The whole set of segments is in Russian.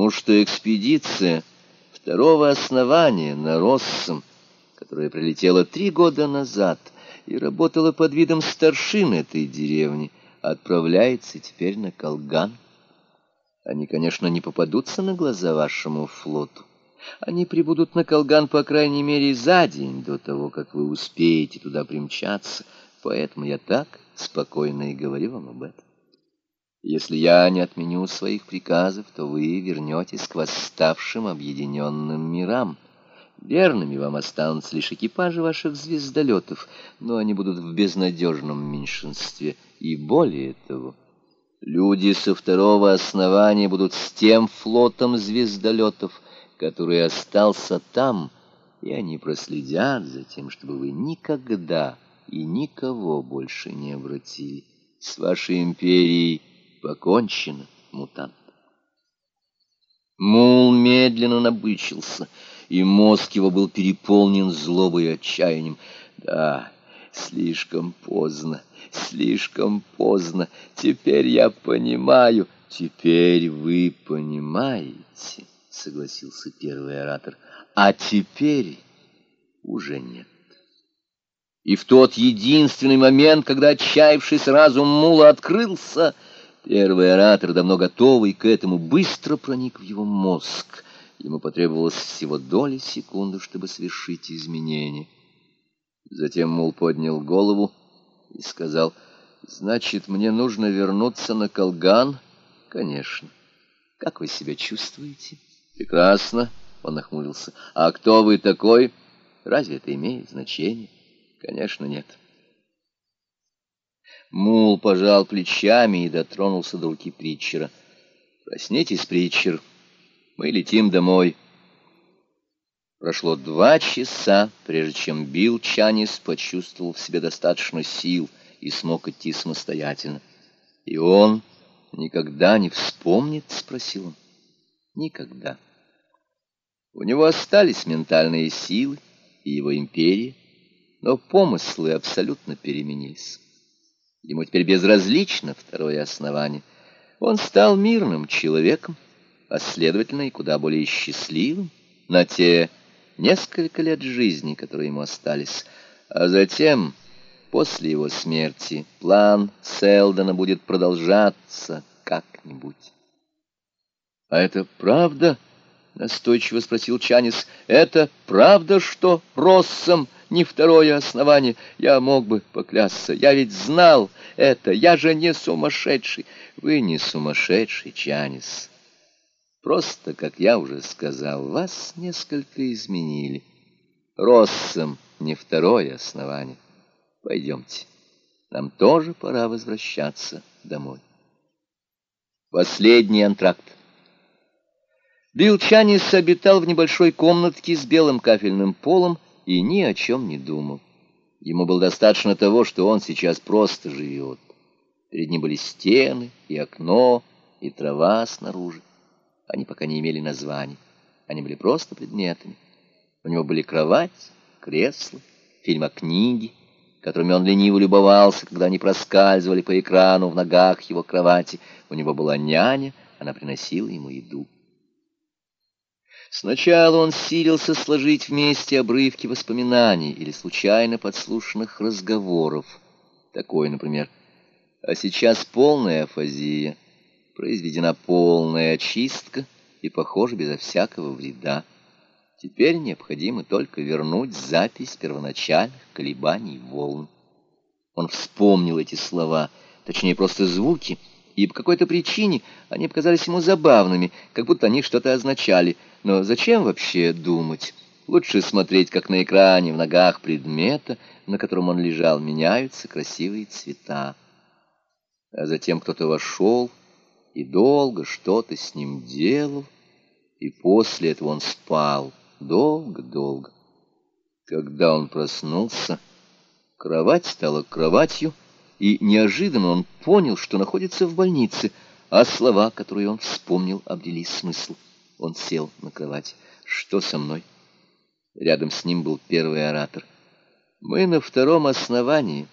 потому что экспедиция второго основания на Россом, которая прилетела три года назад и работала под видом старшин этой деревни, отправляется теперь на Колган. Они, конечно, не попадутся на глаза вашему флоту. Они прибудут на Колган, по крайней мере, за день до того, как вы успеете туда примчаться. Поэтому я так спокойно и говорю вам об этом. Если я не отменю своих приказов, то вы вернетесь к восставшим объединенным мирам. Верными вам останутся лишь экипажи ваших звездолетов, но они будут в безнадежном меньшинстве. И более того, люди со второго основания будут с тем флотом звездолетов, который остался там, и они проследят за тем, чтобы вы никогда и никого больше не обратили. С вашей империей покончено, мутант. Мул медленно набычился, и мозг его был переполнен злобой и отчаянием. Да, слишком поздно, слишком поздно. Теперь я понимаю. Теперь вы понимаете, согласился первый оратор. А теперь уже нет. И в тот единственный момент, когда отчаявшийся разум Мула открылся, первый оратор, давно готовый к этому, быстро проник в его мозг. Ему потребовалось всего доли секунды, чтобы совершить изменения. Затем Мул поднял голову и сказал, «Значит, мне нужно вернуться на Колган?» «Конечно. Как вы себя чувствуете?» «Прекрасно», — он нахмурился. «А кто вы такой? Разве это имеет значение?» Конечно, нет. Мул пожал плечами и дотронулся до руки Притчера. «Проснитесь, Притчер, мы летим домой». Прошло два часа, прежде чем Билл Чанис почувствовал в себе достаточно сил и смог идти самостоятельно. «И он никогда не вспомнит?» — спросил он. «Никогда». У него остались ментальные силы и его империя, но помыслы абсолютно переменились. Ему теперь безразлично второе основание. Он стал мирным человеком, а следовательно и куда более счастливым на те несколько лет жизни, которые ему остались. А затем, после его смерти, план Селдона будет продолжаться как-нибудь. — А это правда? — настойчиво спросил Чанис. — Это правда, что Россом не второе основание. Я мог бы поклясться. Я ведь знал это. Я же не сумасшедший. Вы не сумасшедший, Чанис. Просто, как я уже сказал, вас несколько изменили. Россом не второе основание. Пойдемте. Нам тоже пора возвращаться домой. Последний антракт. Билл Чанис обитал в небольшой комнатке с белым кафельным полом, и ни о чем не думал. Ему было достаточно того, что он сейчас просто живет. Перед ним были стены и окно, и трава снаружи. Они пока не имели названий. Они были просто предметами. У него были кровать, кресло, фильм о книге, которыми он лениво любовался, когда они проскальзывали по экрану в ногах его кровати. У него была няня, она приносила ему еду. Сначала он силился сложить вместе обрывки воспоминаний или случайно подслушанных разговоров. Такой, например, «А сейчас полная афазия, произведена полная очистка и, похоже, безо всякого вреда. Теперь необходимо только вернуть запись первоначальных колебаний волн». Он вспомнил эти слова, точнее, просто звуки, и по какой-то причине они показались ему забавными, как будто они что-то означали — но зачем вообще думать? Лучше смотреть, как на экране в ногах предмета, на котором он лежал, меняются красивые цвета. А затем кто-то вошел и долго что-то с ним делал, и после этого он спал долго-долго. Когда он проснулся, кровать стала кроватью, и неожиданно он понял, что находится в больнице, а слова, которые он вспомнил, обрели смысл. Он сел на кровать. «Что со мной?» Рядом с ним был первый оратор. «Мы на втором основании,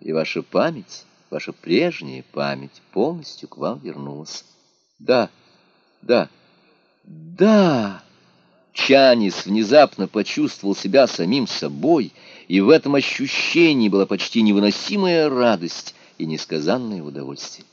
и ваша память, ваша прежняя память полностью к вам вернулась». «Да, да, Да! Чанис внезапно почувствовал себя самим собой, и в этом ощущении была почти невыносимая радость и несказанное удовольствие.